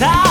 time.